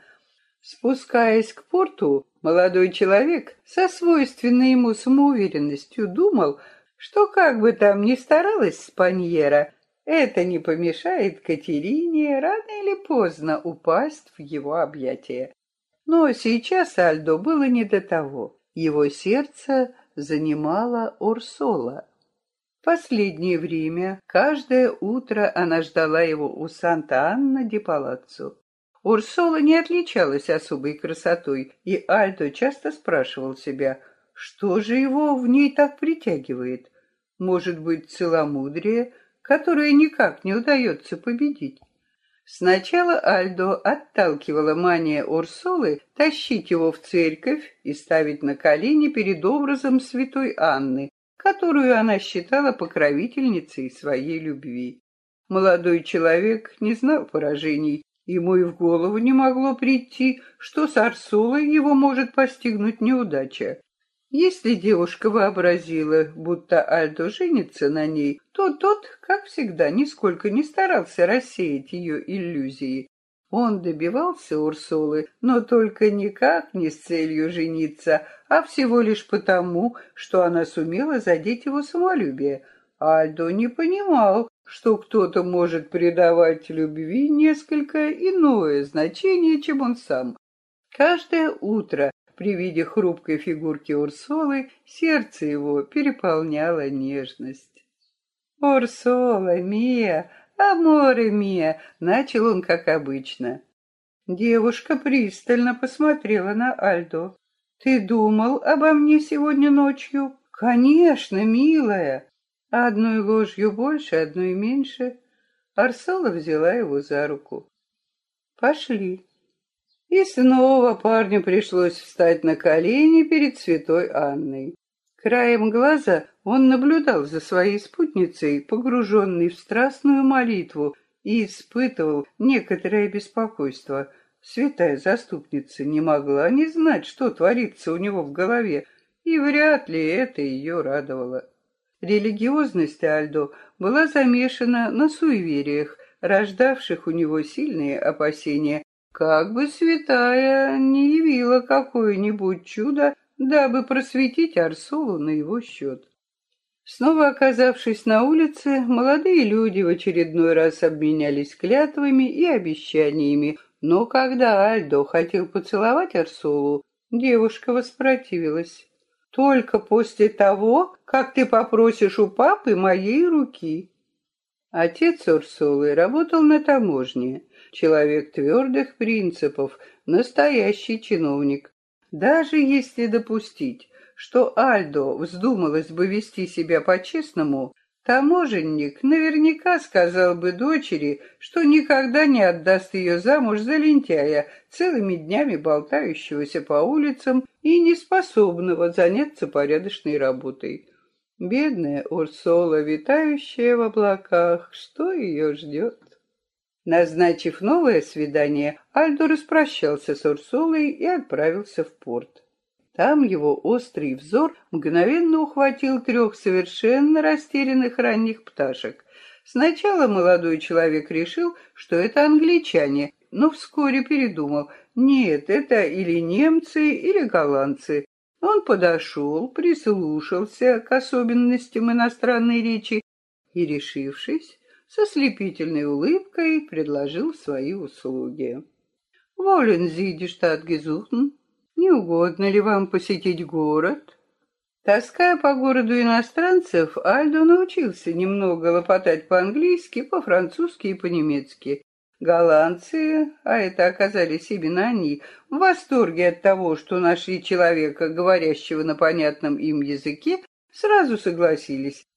Спускаясь к порту, Молодой человек со свойственной ему самоуверенностью думал, что как бы там ни старалась Спаньера, это не помешает Катерине рано или поздно упасть в его объятия. Но сейчас Альдо было не до того. Его сердце занимала Урсола. Последнее время, каждое утро она ждала его у Санта-Анна де Палаццо. Урсула не отличалась особой красотой, и Альдо часто спрашивал себя, что же его в ней так притягивает. Может быть, целомудрие, которое никак не удается победить. Сначала Альдо отталкивала мания Урсулы тащить его в церковь и ставить на колени перед образом святой Анны, которую она считала покровительницей своей любви. Молодой человек не знал поражений Ему и в голову не могло прийти, что с Арсулой его может постигнуть неудача. Если девушка вообразила, будто Альдо женится на ней, то тот, как всегда, нисколько не старался рассеять ее иллюзии. Он добивался Урсулы, но только никак не с целью жениться, а всего лишь потому, что она сумела задеть его самолюбие. Альдо не понимал, что кто-то может придавать любви несколько иное значение, чем он сам. Каждое утро при виде хрупкой фигурки Урсолы сердце его переполняло нежность. «Урсола, Мия, аморе Мия!» — начал он, как обычно. Девушка пристально посмотрела на Альдо. «Ты думал обо мне сегодня ночью?» «Конечно, милая!» Одной ложью больше, одной меньше. Арсала взяла его за руку. Пошли. И снова парню пришлось встать на колени перед святой Анной. Краем глаза он наблюдал за своей спутницей, погруженной в страстную молитву, и испытывал некоторое беспокойство. Святая заступница не могла не знать, что творится у него в голове, и вряд ли это ее радовало. Религиозность Альдо была замешана на суевериях, рождавших у него сильные опасения, как бы святая не явила какое-нибудь чудо, дабы просветить Арсулу на его счет. Снова оказавшись на улице, молодые люди в очередной раз обменялись клятвами и обещаниями, но когда Альдо хотел поцеловать Арсулу, девушка воспротивилась. Только после того, как ты попросишь у папы моей руки. Отец Урсулы работал на таможне, человек твердых принципов, настоящий чиновник. Даже если допустить, что Альдо вздумалось бы вести себя по-честному, Таможенник наверняка сказал бы дочери, что никогда не отдаст ее замуж за лентяя, целыми днями болтающегося по улицам и неспособного заняться порядочной работой. Бедная Урсола, витающая в облаках, что ее ждет? Назначив новое свидание, Альдо распрощался с Урсулой и отправился в порт. Там его острый взор мгновенно ухватил трех совершенно растерянных ранних пташек. Сначала молодой человек решил, что это англичане, но вскоре передумал. Нет, это или немцы, или голландцы. Он подошел, прислушался к особенностям иностранной речи и, решившись, со слепительной улыбкой предложил свои услуги. «Волен Sie штат Штат Не угодно ли вам посетить город?» Таская по городу иностранцев, Альдо научился немного лопотать по-английски, по-французски и по-немецки. Голландцы, а это оказались именно они, в восторге от того, что нашли человека, говорящего на понятном им языке, сразу согласились.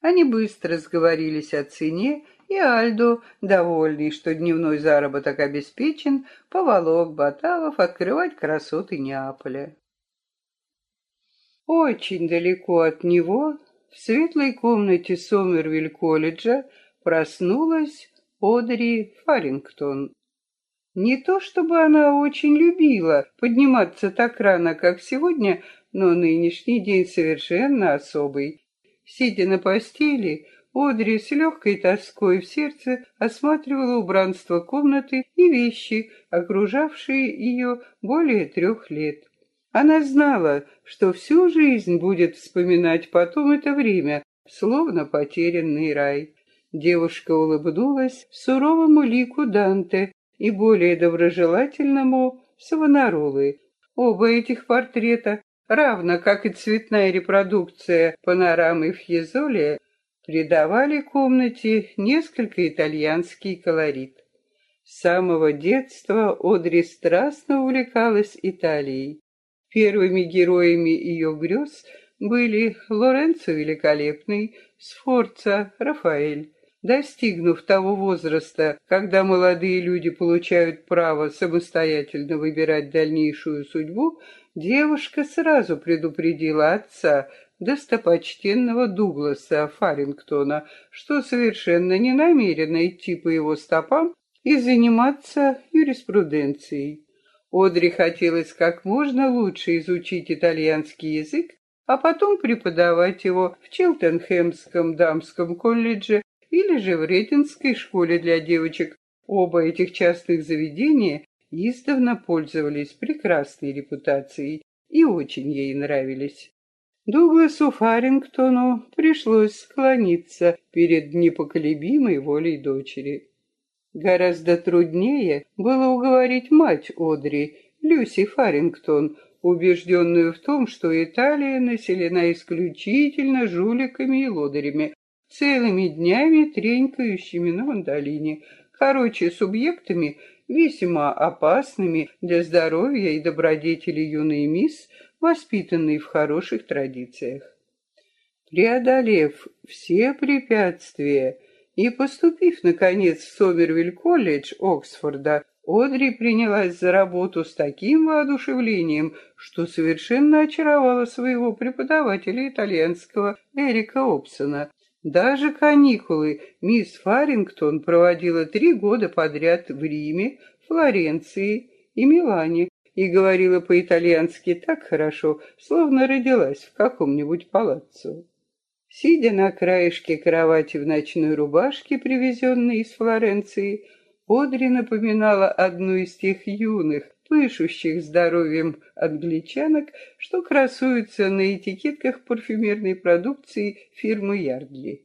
Они быстро сговорились о цене, и Альдо, довольный, что дневной заработок обеспечен, поволок Баталов открывать красоты Неаполя. Очень далеко от него, в светлой комнате Сомервиль-колледжа, проснулась Одри Фарингтон. Не то чтобы она очень любила подниматься так рано, как сегодня, но нынешний день совершенно особый. Сидя на постели, Одри с легкой тоской в сердце осматривала убранство комнаты и вещи, окружавшие ее более трех лет. Она знала, что всю жизнь будет вспоминать потом это время, словно потерянный рай. Девушка улыбнулась суровому лику Данте и более доброжелательному Савонаролы. Оба этих портрета равно как и цветная репродукция панорамы Фьезолия, придавали комнате несколько итальянский колорит. С самого детства Одри страстно увлекалась Италией. Первыми героями ее грез были Лоренцо Великолепный, Сфорца, Рафаэль. Достигнув того возраста, когда молодые люди получают право самостоятельно выбирать дальнейшую судьбу, девушка сразу предупредила отца, достопочтенного Дугласа Фарингтона, что совершенно не намерена идти по его стопам и заниматься юриспруденцией. Одри хотелось как можно лучше изучить итальянский язык, а потом преподавать его в Челтенхемском дамском колледже или же в Ретинской школе для девочек. Оба этих частных заведения издавна пользовались прекрасной репутацией и очень ей нравились. Дугласу Фарингтону пришлось склониться перед непоколебимой волей дочери. Гораздо труднее было уговорить мать Одри, Люси Фарингтон, убежденную в том, что Италия населена исключительно жуликами и лодырями, целыми днями тренькающими на мандолине, короче, субъектами, весьма опасными для здоровья и добродетели юной мисс, воспитанной в хороших традициях. Преодолев все препятствия и поступив, наконец, в Сомервиль-колледж Оксфорда, Одри принялась за работу с таким воодушевлением, что совершенно очаровала своего преподавателя итальянского Эрика Обсона, даже каникулы мисс Фарингтон проводила три года подряд в Риме, Флоренции и Милане и говорила по-итальянски так хорошо, словно родилась в каком-нибудь палаццо. Сидя на краешке кровати в ночной рубашке, привезенной из Флоренции, Одри напоминала одну из тех юных, пышущих здоровьем англичанок, что красуются на этикетках парфюмерной продукции фирмы Ярдли.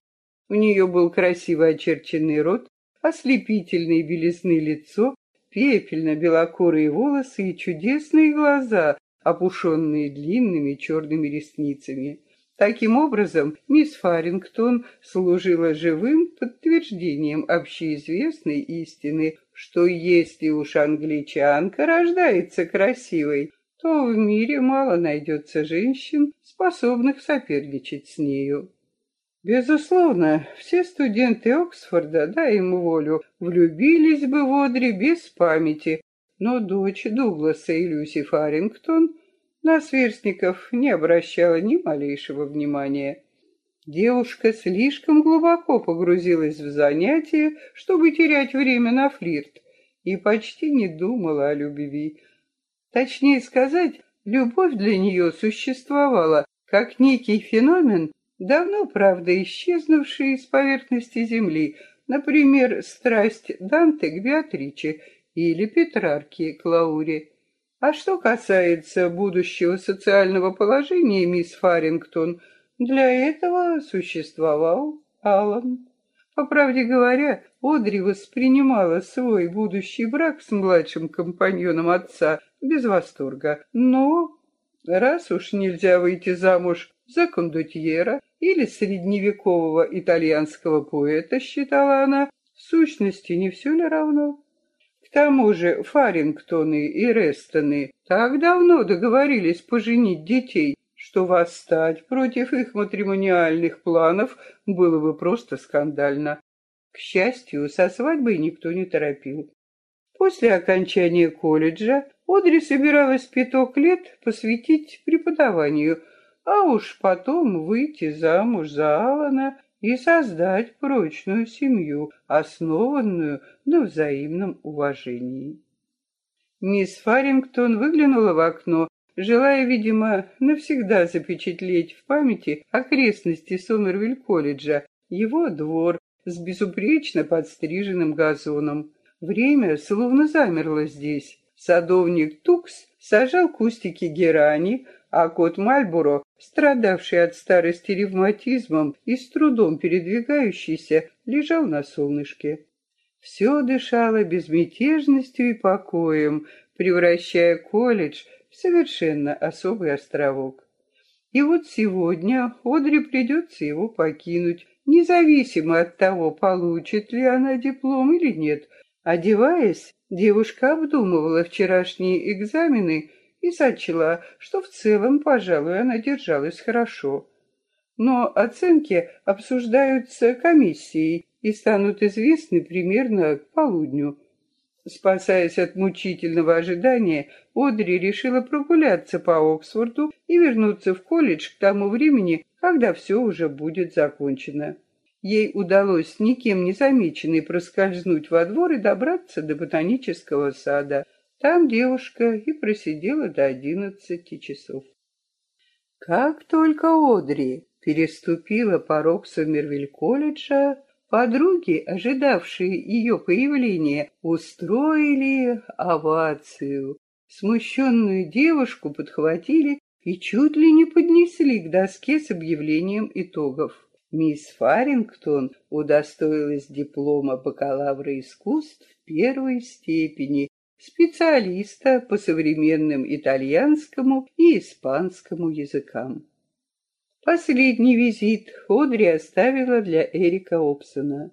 У нее был красиво очерченный рот, ослепительной белизны лицо, пепельно-белокурые волосы и чудесные глаза, опушенные длинными черными ресницами. Таким образом, мисс Фарингтон служила живым подтверждением общеизвестной истины, что если уж англичанка рождается красивой, то в мире мало найдется женщин, способных соперничать с нею. Безусловно, все студенты Оксфорда, дай им волю, влюбились бы в Одри без памяти, но дочь Дугласа и Люси Фарингтон на сверстников не обращала ни малейшего внимания. Девушка слишком глубоко погрузилась в занятие, чтобы терять время на флирт, и почти не думала о любви. Точнее сказать, любовь для нее существовала как некий феномен, давно, правда, исчезнувший с поверхности Земли, например, страсть Данте к Беатриче или Петрарки к Лауре. А что касается будущего социального положения мисс Фарингтон, для этого существовал Аллан. По правде говоря, Одри воспринимала свой будущий брак с младшим компаньоном отца без восторга, но раз уж нельзя выйти замуж за кондотьера или средневекового итальянского поэта, считала она, в сущности не все ли равно? К тому же Фарингтоны и Рестоны так давно договорились поженить детей, что восстать против их матримониальных планов было бы просто скандально. К счастью, со свадьбой никто не торопил. После окончания колледжа Одри собиралась пяток лет посвятить преподаванию, а уж потом выйти замуж за Алана и создать прочную семью, основанную на взаимном уважении. Мисс Фарингтон выглянула в окно желая, видимо, навсегда запечатлеть в памяти окрестности Сомервиль-колледжа, его двор с безупречно подстриженным газоном. Время словно замерло здесь. Садовник Тукс сажал кустики герани, а кот Мальборо, страдавший от старости ревматизмом и с трудом передвигающийся, лежал на солнышке. Все дышало безмятежностью и покоем, превращая колледж совершенно особый островок. И вот сегодня Одри придется его покинуть, независимо от того, получит ли она диплом или нет. Одеваясь, девушка обдумывала вчерашние экзамены и сочла, что в целом, пожалуй, она держалась хорошо. Но оценки обсуждаются комиссией и станут известны примерно к полудню. Спасаясь от мучительного ожидания, Одри решила прогуляться по Оксфорду и вернуться в колледж к тому времени, когда все уже будет закончено. Ей удалось никем не замеченной проскользнуть во двор и добраться до ботанического сада. Там девушка и просидела до одиннадцати часов. Как только Одри переступила порог Сомервиль-колледжа, Подруги, ожидавшие ее появления, устроили овацию. Смущенную девушку подхватили и чуть ли не поднесли к доске с объявлением итогов. Мисс Фарингтон удостоилась диплома бакалавра искусств первой степени, специалиста по современным итальянскому и испанскому языкам. Последний визит Одри оставила для Эрика Опсона.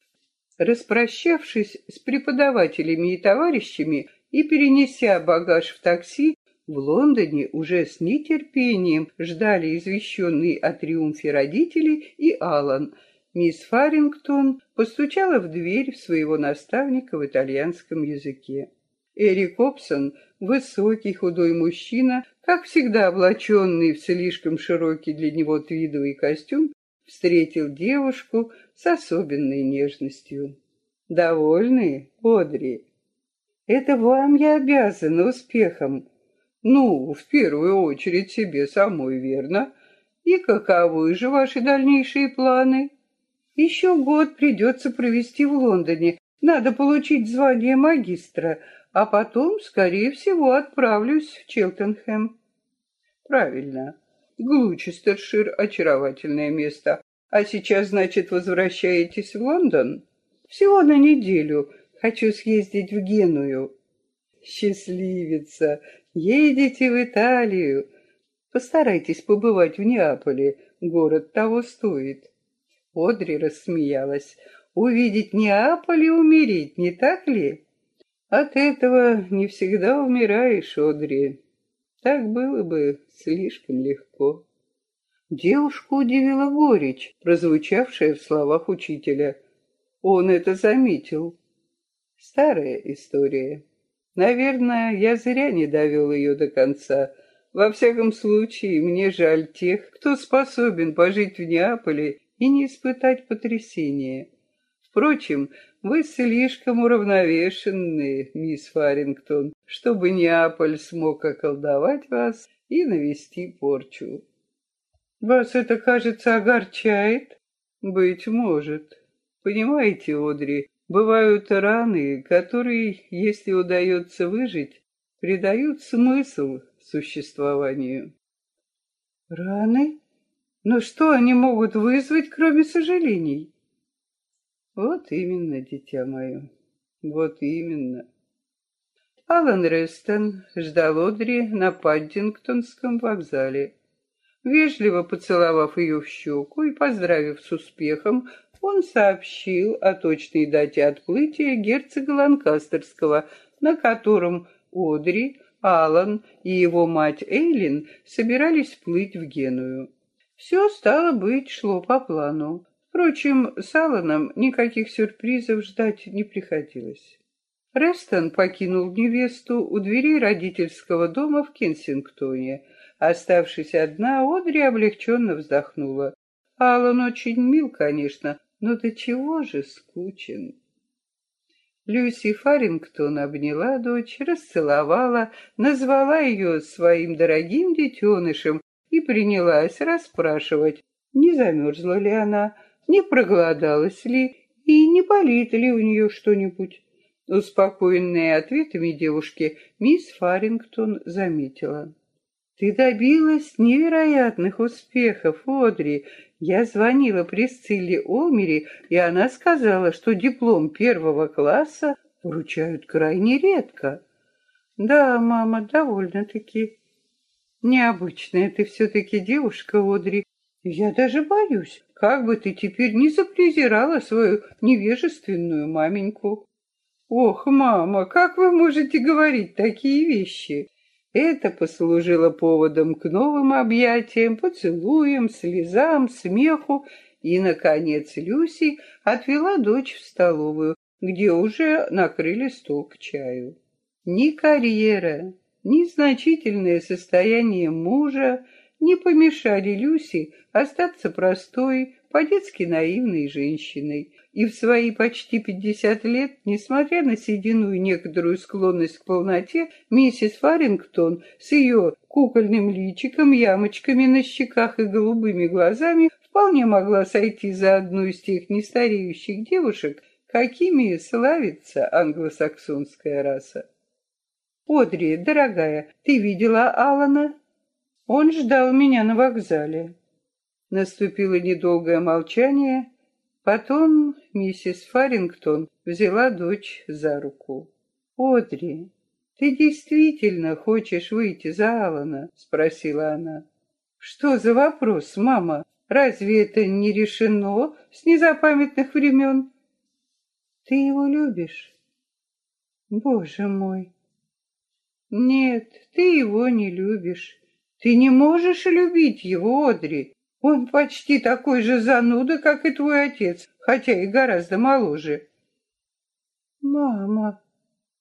Распрощавшись с преподавателями и товарищами и перенеся багаж в такси, в Лондоне уже с нетерпением ждали извещенные о триумфе родители и Алан. Мисс Фарингтон постучала в дверь своего наставника в итальянском языке. Эрик Опсон, высокий худой мужчина, как всегда облаченный в слишком широкий для него твидовый костюм, встретил девушку с особенной нежностью. «Довольны, Одри? Это вам я обязана успехом. Ну, в первую очередь себе самой, верно? И каковы же ваши дальнейшие планы? Еще год придется провести в Лондоне. Надо получить звание магистра, а потом, скорее всего, отправлюсь в Челтенхэм. Правильно. Глучестершир — очаровательное место. А сейчас, значит, возвращаетесь в Лондон? Всего на неделю. Хочу съездить в Геную. Счастливица. Едете в Италию. Постарайтесь побывать в Неаполе. Город того стоит. Одри рассмеялась. Увидеть Неаполь и умереть, не так ли? От этого не всегда умираешь, Одри. Так было бы слишком легко. Девушку удивила горечь, прозвучавшая в словах учителя. Он это заметил. Старая история. Наверное, я зря не довел ее до конца. Во всяком случае, мне жаль тех, кто способен пожить в Неаполе и не испытать потрясения. Впрочем, вы слишком уравновешенные, мисс Фарингтон, чтобы Неаполь смог околдовать вас и навести порчу. Вас это, кажется, огорчает? Быть может. Понимаете, Одри, бывают раны, которые, если удается выжить, придают смысл существованию. Раны? Но что они могут вызвать, кроме сожалений? Вот именно, дитя мое, вот именно. Алан Рестон ждал Одри на Паддингтонском вокзале. Вежливо поцеловав ее в щеку и поздравив с успехом, он сообщил о точной дате отплытия герцога Ланкастерского, на котором Одри, Алан и его мать Эйлин собирались плыть в Геную. Все, стало быть, шло по плану. Впрочем, с Алланом никаких сюрпризов ждать не приходилось. Рестон покинул невесту у дверей родительского дома в Кенсингтоне – Оставшись одна, Одри облегченно вздохнула. Алан очень мил, конечно, но до чего же скучен. Люси Фарингтон обняла дочь, расцеловала, назвала ее своим дорогим детенышем и принялась расспрашивать, не замерзла ли она, не проголодалась ли и не болит ли у нее что-нибудь. Успокоенная ответами девушки, мисс Фарингтон заметила. Ты добилась невероятных успехов, Одри. Я звонила Присцилле Олмери, и она сказала, что диплом первого класса вручают крайне редко. Да, мама, довольно-таки. Необычная ты все-таки девушка, Одри. Я даже боюсь, как бы ты теперь не запрезирала свою невежественную маменьку. Ох, мама, как вы можете говорить такие вещи? Это послужило поводом к новым объятиям, поцелуям, слезам, смеху, и, наконец, Люси отвела дочь в столовую, где уже накрыли стол к чаю. Ни карьера, ни значительное состояние мужа не помешали Люси остаться простой, по-детски наивной женщиной, и в свои почти пятьдесят лет, несмотря на седину и некоторую склонность к полноте, миссис Фарингтон с ее кукольным личиком, ямочками на щеках и голубыми глазами вполне могла сойти за одну из тех нестареющих девушек, какими славится англосаксонская раса. «Одри, дорогая, ты видела Алана?» Он ждал меня на вокзале. Наступило недолгое молчание, потом миссис Фарингтон взяла дочь за руку. «Одри, ты действительно хочешь выйти за Алана?» — спросила она. «Что за вопрос, мама? Разве это не решено с незапамятных времен?» «Ты его любишь?» «Боже мой!» «Нет, ты его не любишь. Ты не можешь любить его, Одри. Он почти такой же зануда, как и твой отец, хотя и гораздо моложе. Мама,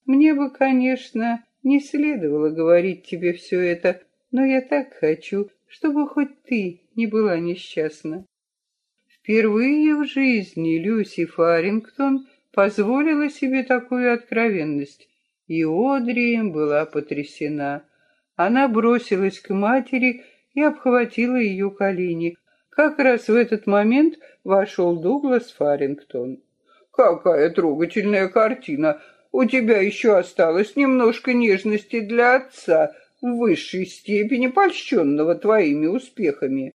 мне бы, конечно, не следовало говорить тебе все это, но я так хочу, чтобы хоть ты не была несчастна. Впервые в жизни Люси Фарингтон позволила себе такую откровенность, и Одри была потрясена. Она бросилась к матери и обхватила ее колени. Как раз в этот момент вошел Дуглас Фарингтон. «Какая трогательная картина! У тебя еще осталось немножко нежности для отца, в высшей степени польщенного твоими успехами».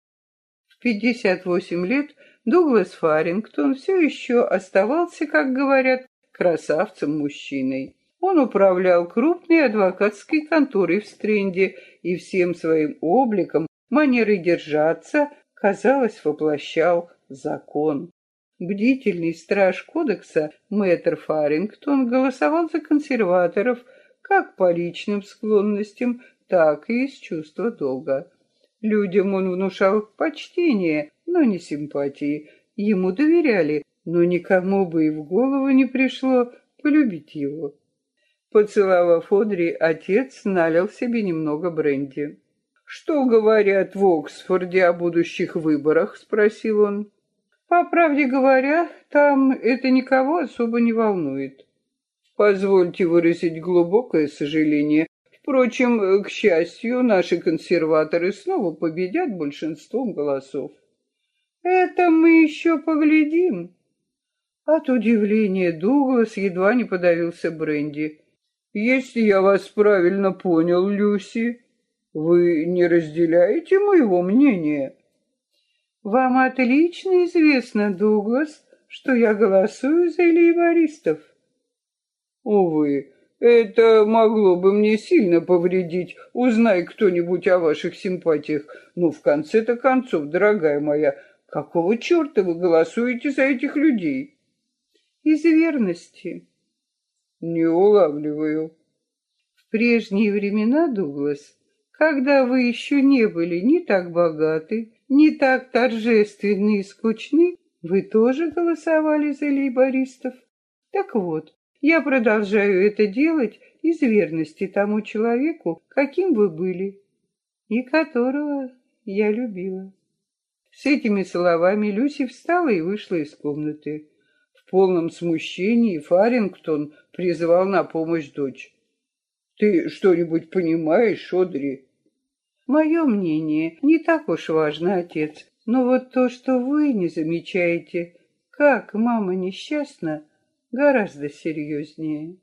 В 58 лет Дуглас Фарингтон все еще оставался, как говорят, красавцем-мужчиной. Он управлял крупной адвокатской конторой в Стренде и всем своим обликом, манерой держаться, казалось, воплощал закон. Бдительный страж кодекса мэтр Фарингтон голосовал за консерваторов как по личным склонностям, так и из чувства долга. Людям он внушал почтение, но не симпатии. Ему доверяли, но никому бы и в голову не пришло полюбить его. Поцеловав Одри, отец налил себе немного бренди. «Что говорят в Оксфорде о будущих выборах?» — спросил он. «По правде говоря, там это никого особо не волнует. Позвольте выразить глубокое сожаление. Впрочем, к счастью, наши консерваторы снова победят большинством голосов. Это мы еще поглядим». От удивления Дуглас едва не подавился бренди. «Если я вас правильно понял, Люси, вы не разделяете моего мнения?» «Вам отлично известно, Дуглас, что я голосую за лейбористов». «Увы, это могло бы мне сильно повредить, узнай кто-нибудь о ваших симпатиях. Ну, в конце-то концов, дорогая моя, какого черта вы голосуете за этих людей?» «Из верности». «Не улавливаю». В прежние времена, Дуглас, когда вы еще не были ни так богаты, ни так торжественны и скучны, вы тоже голосовали за лейбористов. Так вот, я продолжаю это делать из верности тому человеку, каким вы были, и которого я любила. С этими словами Люси встала и вышла из комнаты. Полном смущении Фарингтон призвал на помощь дочь. «Ты что-нибудь понимаешь, Одри?» «Мое мнение не так уж важно, отец, но вот то, что вы не замечаете, как мама несчастна, гораздо серьезнее.